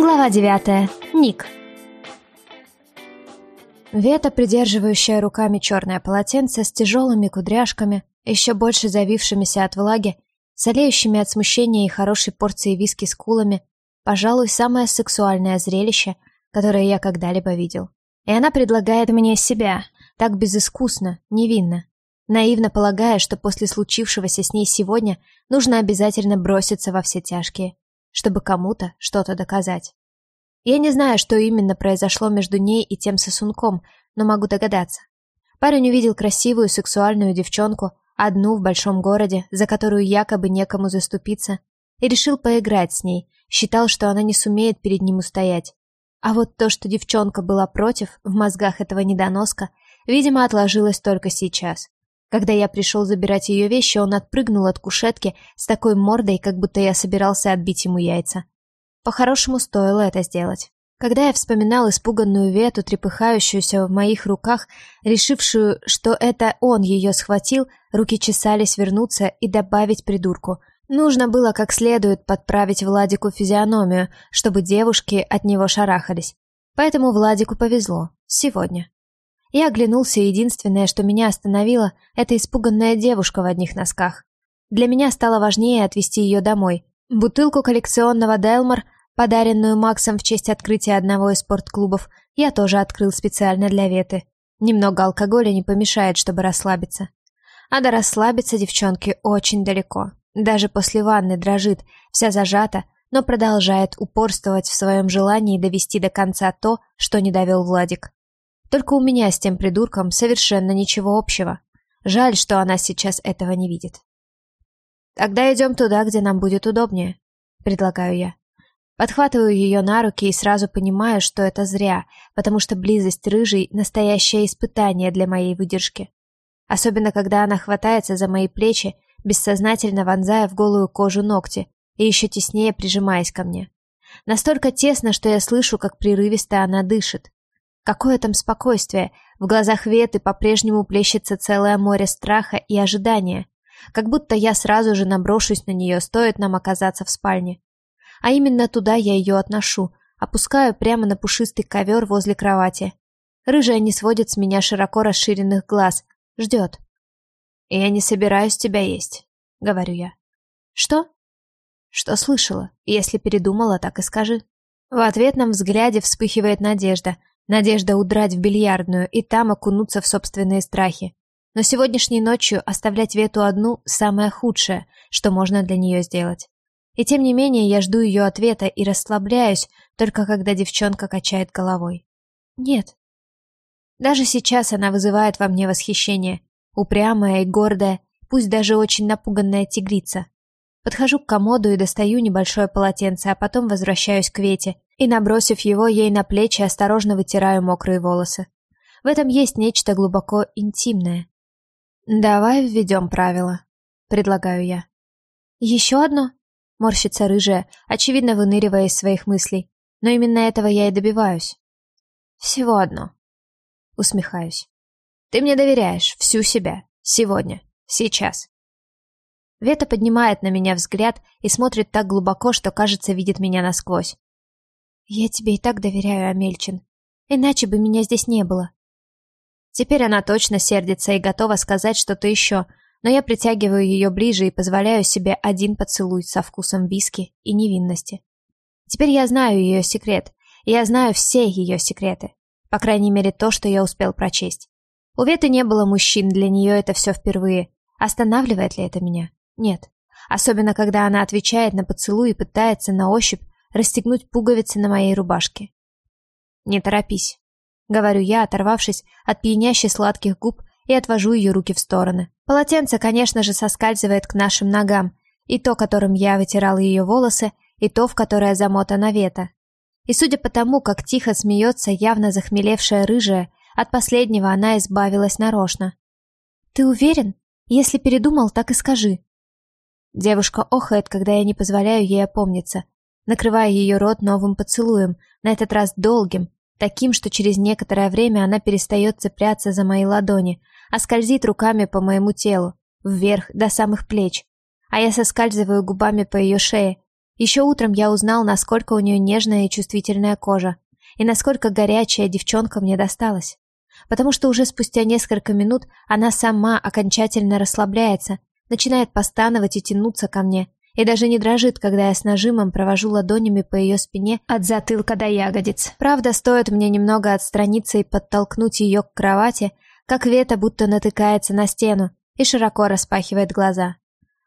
Глава девятая. Ник. Вета, придерживающая руками черное полотенце с тяжелыми кудряшками, еще больше завившимися от влаги, солеющими от смущения и хорошей порции виски с кулами, пожалуй, самое сексуальное зрелище, которое я когда-либо видел. И она предлагает мне себя, так безыскусно, невинно, наивно полагая, что после случившегося с ней сегодня нужно обязательно броситься во все тяжкие, чтобы кому-то что-то доказать. Я не знаю, что именно произошло между ней и тем сосунком, но могу догадаться. Парень увидел красивую сексуальную девчонку, одну в большом городе, за которую якобы некому заступиться, и решил поиграть с ней, считал, что она не сумеет перед ним устоять. А вот то, что девчонка была против, в мозгах этого недоноска, видимо, отложилось только сейчас. Когда я пришел забирать ее вещи, он отпрыгнул от кушетки с такой мордой, как будто я собирался отбить ему яйца. По-хорошему стоило это сделать. Когда я вспоминал испуганную Вету, трепыхающуюся в моих руках, решившую, что это он ее схватил, руки чесались вернуться и добавить придурку. Нужно было как следует подправить Владику физиономию, чтобы девушки от него шарахались. Поэтому Владику повезло. Сегодня. Я оглянулся, единственное, что меня остановило, это испуганная девушка в одних носках. Для меня стало важнее отвезти ее домой. Бутылку коллекционного Делмар, подаренную Максом в честь открытия одного из спортклубов, я тоже открыл специально для Веты. Немного алкоголя не помешает, чтобы расслабиться. А до расслабиться девчонке очень далеко. Даже после ванны дрожит, вся зажата, но продолжает упорствовать в своем желании довести до конца то, что не довел Владик. Только у меня с тем придурком совершенно ничего общего. Жаль, что она сейчас этого не видит. Тогда идем туда, где нам будет удобнее, предлагаю я. Подхватываю ее на руки и сразу понимаю, что это зря, потому что близость рыжей — настоящее испытание для моей выдержки. Особенно, когда она хватается за мои плечи, бессознательно вонзая в голую кожу ногти и еще теснее прижимаясь ко мне. Настолько тесно, что я слышу, как прерывисто она дышит. Какое там спокойствие? В глазах Веты по-прежнему плещется целое море страха и ожидания. Как будто я сразу же наброшусь на нее, стоит нам оказаться в спальне. А именно туда я ее отношу, опускаю прямо на пушистый ковер возле кровати. Рыжая не сводит с меня широко расширенных глаз, ждет. «Я не собираюсь тебя есть», — говорю я. «Что?» «Что слышала? Если передумала, так и скажи». В ответном взгляде вспыхивает надежда, Надежда удрать в бильярдную и там окунуться в собственные страхи. Но сегодняшней ночью оставлять Вету одну – самое худшее, что можно для нее сделать. И тем не менее я жду ее ответа и расслабляюсь, только когда девчонка качает головой. Нет. Даже сейчас она вызывает во мне восхищение. Упрямая и гордая, пусть даже очень напуганная тигрица. Подхожу к комоду и достаю небольшое полотенце, а потом возвращаюсь к Вете и, набросив его ей на плечи, осторожно вытираю мокрые волосы. В этом есть нечто глубоко интимное. «Давай введем правила», — предлагаю я. «Еще одно?» — морщится рыжая, очевидно выныривая из своих мыслей. Но именно этого я и добиваюсь. «Всего одно», — усмехаюсь. «Ты мне доверяешь, всю себя, сегодня, сейчас». Вета поднимает на меня взгляд и смотрит так глубоко, что, кажется, видит меня насквозь. «Я тебе и так доверяю, Амельчин. Иначе бы меня здесь не было». Теперь она точно сердится и готова сказать что-то еще, но я притягиваю ее ближе и позволяю себе один поцелуй со вкусом виски и невинности. Теперь я знаю ее секрет, и я знаю все ее секреты. По крайней мере, то, что я успел прочесть. У Веты не было мужчин, для нее это все впервые. Останавливает ли это меня? Нет. Особенно, когда она отвечает на поцелуй и пытается на ощупь расстегнуть пуговицы на моей рубашке. «Не торопись», — говорю я, оторвавшись от пьянящей сладких губ и отвожу ее руки в стороны. Полотенце, конечно же, соскальзывает к нашим ногам, и то, которым я вытирала ее волосы, и то, в которое замотана вета. И судя по тому, как тихо смеется явно захмелевшая рыжая, от последнего она избавилась нарочно. «Ты уверен? Если передумал, так и скажи», Девушка охает, когда я не позволяю ей опомниться, накрывая ее рот новым поцелуем, на этот раз долгим, таким, что через некоторое время она перестает цепляться за мои ладони, а скользит руками по моему телу, вверх, до самых плеч. А я соскальзываю губами по ее шее, Еще утром я узнал, насколько у нее нежная и чувствительная кожа, и насколько горячая девчонка мне досталась. Потому что уже спустя несколько минут она сама окончательно расслабляется, начинает постановать и тянуться ко мне, и даже не дрожит, когда я с нажимом провожу ладонями по ее спине от затылка до ягодиц. Правда, стоит мне немного отстраниться и подтолкнуть ее к кровати, как Вета будто натыкается на стену и широко распахивает глаза.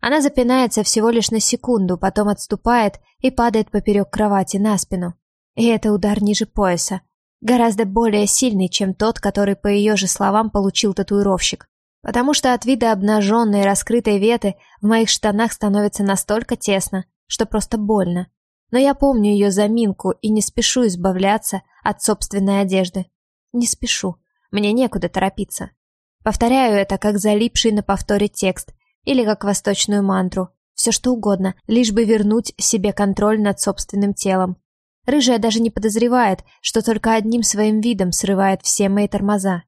Она запинается всего лишь на секунду, потом отступает и падает поперек кровати на спину. И это удар ниже пояса, гораздо более сильный, чем тот, который, по ее же словам, получил татуировщик. Потому что от вида обнаженной раскрытой веты в моих штанах становится настолько тесно, что просто больно. Но я помню ее заминку и не спешу избавляться от собственной одежды. Не спешу. Мне некуда торопиться. Повторяю это как залипший на повторе текст или как восточную мантру. Все что угодно, лишь бы вернуть себе контроль над собственным телом. Рыжая даже не подозревает, что только одним своим видом срывает все мои тормоза.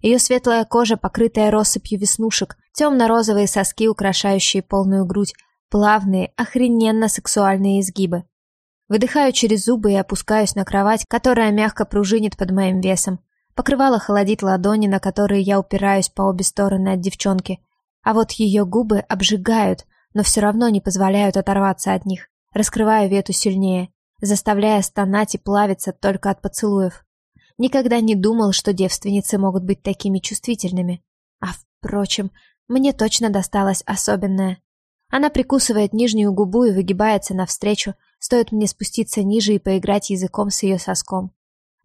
Ее светлая кожа, покрытая россыпью веснушек, темно-розовые соски, украшающие полную грудь, плавные, охрененно сексуальные изгибы. Выдыхаю через зубы и опускаюсь на кровать, которая мягко пружинит под моим весом. Покрывало холодит ладони, на которые я упираюсь по обе стороны от девчонки. А вот ее губы обжигают, но все равно не позволяют оторваться от них. Раскрываю вету сильнее, заставляя стонать и плавиться только от поцелуев. Никогда не думал, что девственницы могут быть такими чувствительными. А, впрочем, мне точно досталось особенное. Она прикусывает нижнюю губу и выгибается навстречу, стоит мне спуститься ниже и поиграть языком с ее соском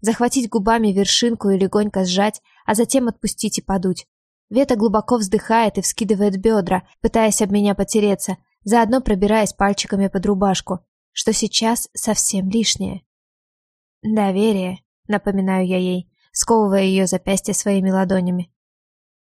захватить губами вершинку и легонько сжать, а затем отпустить и подуть. Вета глубоко вздыхает и вскидывает бедра, пытаясь об меня потереться, заодно пробираясь пальчиками под рубашку, что сейчас совсем лишнее. «Доверие», — напоминаю я ей, сковывая ее запястье своими ладонями.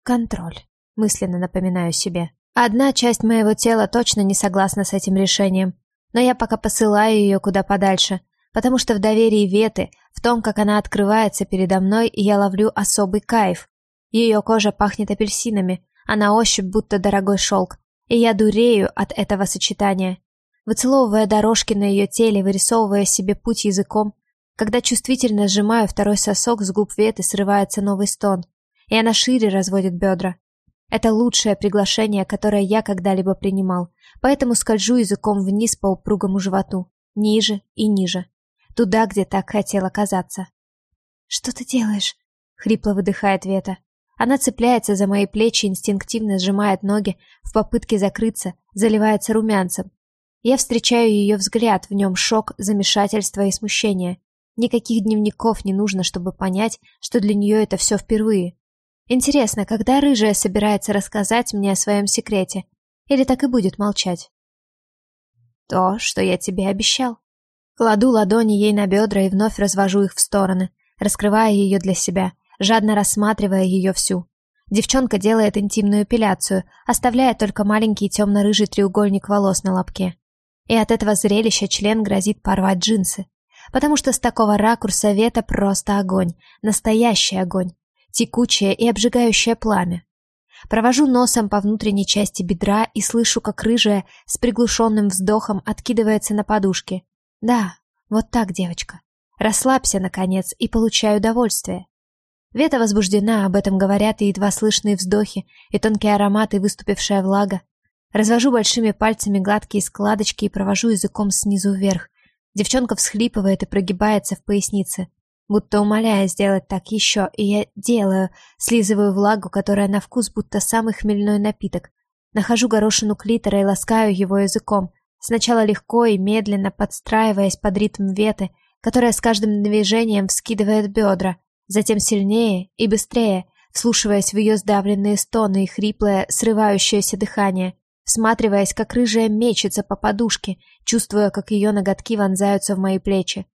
«Контроль», — мысленно напоминаю себе. Одна часть моего тела точно не согласна с этим решением, но я пока посылаю ее куда подальше, потому что в доверии Веты, в том, как она открывается передо мной, я ловлю особый кайф. Ее кожа пахнет апельсинами, а на ощупь будто дорогой шелк, и я дурею от этого сочетания. Выцеловывая дорожки на ее теле, вырисовывая себе путь языком, когда чувствительно сжимаю второй сосок с губ Веты, срывается новый стон, и она шире разводит бедра. Это лучшее приглашение, которое я когда-либо принимал, поэтому скольжу языком вниз по упругому животу, ниже и ниже. Туда, где так хотел оказаться. «Что ты делаешь?» — хрипло выдыхает Вета. Она цепляется за мои плечи, инстинктивно сжимает ноги, в попытке закрыться, заливается румянцем. Я встречаю ее взгляд, в нем шок, замешательство и смущение. Никаких дневников не нужно, чтобы понять, что для нее это все впервые. Интересно, когда рыжая собирается рассказать мне о своем секрете? Или так и будет молчать? То, что я тебе обещал. Кладу ладони ей на бедра и вновь развожу их в стороны, раскрывая ее для себя, жадно рассматривая ее всю. Девчонка делает интимную эпиляцию, оставляя только маленький темно-рыжий треугольник волос на лобке. И от этого зрелища член грозит порвать джинсы. Потому что с такого ракурса Вета просто огонь, настоящий огонь, текучее и обжигающее пламя. Провожу носом по внутренней части бедра и слышу, как рыжая с приглушенным вздохом откидывается на подушке, да, вот так, девочка. Расслабься, наконец, и получай удовольствие. Вета возбуждена, об этом говорят и едва слышные вздохи, и тонкие ароматы, выступившая влага. Развожу большими пальцами гладкие складочки и провожу языком снизу вверх. Девчонка всхлипывает и прогибается в пояснице, будто умоляя сделать так еще, и я делаю, слизываю влагу, которая на вкус будто самый хмельной напиток. Нахожу горошину клитора и ласкаю его языком, Сначала легко и медленно подстраиваясь под ритм веты, которая с каждым движением вскидывает бедра, затем сильнее и быстрее, вслушиваясь в ее сдавленные стоны и хриплое, срывающееся дыхание, всматриваясь, как рыжая мечется по подушке, чувствуя, как ее ноготки вонзаются в мои плечи.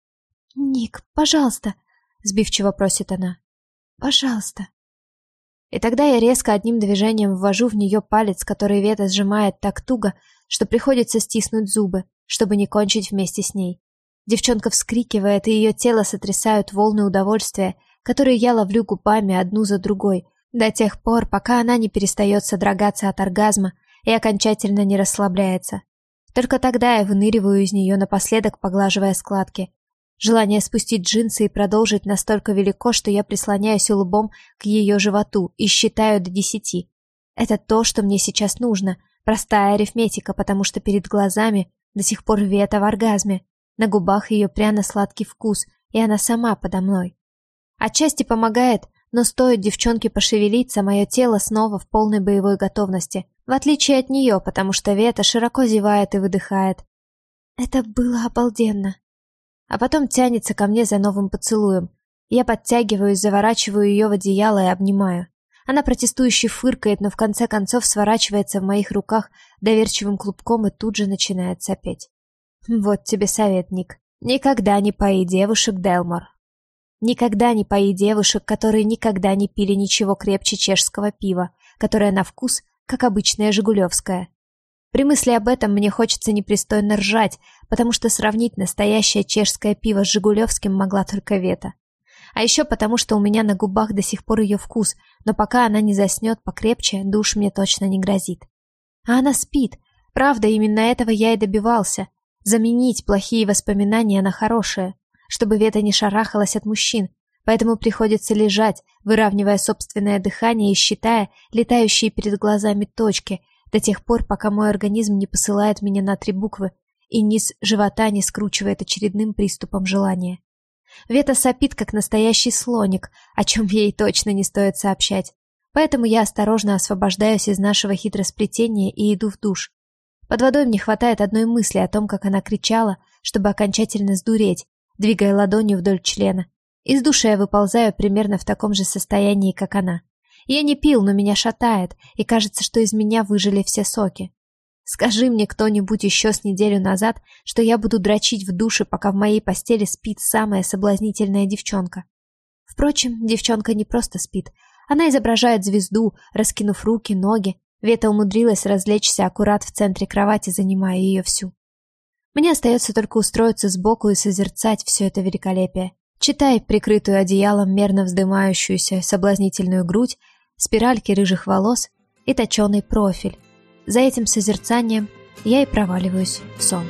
«Ник, пожалуйста!» — сбивчиво просит она. «Пожалуйста!» И тогда я резко одним движением ввожу в нее палец, который Вета сжимает так туго, что приходится стиснуть зубы, чтобы не кончить вместе с ней. Девчонка вскрикивает, и ее тело сотрясают волны удовольствия, которые я ловлю губами одну за другой, до тех пор, пока она не перестает содрогаться от оргазма и окончательно не расслабляется. Только тогда я выныриваю из нее напоследок, поглаживая складки. Желание спустить джинсы и продолжить настолько велико, что я прислоняюсь лбом к ее животу и считаю до десяти. Это то, что мне сейчас нужно. Простая арифметика, потому что перед глазами до сих пор Вета в оргазме. На губах ее пряно-сладкий вкус, и она сама подо мной. Отчасти помогает, но стоит девчонке пошевелиться, мое тело снова в полной боевой готовности. В отличие от нее, потому что Вета широко зевает и выдыхает. Это было обалденно. А потом тянется ко мне за новым поцелуем. Я подтягиваюсь, заворачиваю ее в одеяло и обнимаю. Она протестующе фыркает, но в конце концов сворачивается в моих руках доверчивым клубком и тут же начинает сопеть. Вот тебе совет, Ник. Никогда не пои девушек, Делмор. Никогда не пои девушек, которые никогда не пили ничего крепче чешского пива, которое на вкус, как обычное жигулевское. При мысли об этом мне хочется непристойно ржать, потому что сравнить настоящее чешское пиво с жигулевским могла только Вета. А еще потому, что у меня на губах до сих пор ее вкус, но пока она не заснет покрепче, душ мне точно не грозит. А она спит. Правда, именно этого я и добивался. Заменить плохие воспоминания на хорошие, чтобы Вета не шарахалась от мужчин, поэтому приходится лежать, выравнивая собственное дыхание и считая летающие перед глазами точки до тех пор, пока мой организм не посылает меня на три буквы и низ живота не скручивает очередным приступом желания. Вета сопит, как настоящий слоник, о чем ей точно не стоит сообщать. Поэтому я осторожно освобождаюсь из нашего хитросплетения и иду в душ. Под водой мне хватает одной мысли о том, как она кричала, чтобы окончательно сдуреть, двигая ладонью вдоль члена. Из души я выползаю примерно в таком же состоянии, как она. Я не пил, но меня шатает, и кажется, что из меня выжили все соки. Скажи мне кто-нибудь еще с неделю назад, что я буду дрочить в душе, пока в моей постели спит самая соблазнительная девчонка. Впрочем, девчонка не просто спит. Она изображает звезду, раскинув руки, ноги. Вета умудрилась развлечься аккурат в центре кровати, занимая ее всю. Мне остается только устроиться сбоку и созерцать все это великолепие. Читай прикрытую одеялом мерно вздымающуюся соблазнительную грудь, спиральки рыжих волос и точеный профиль, за этим созерцанием я и проваливаюсь в сон.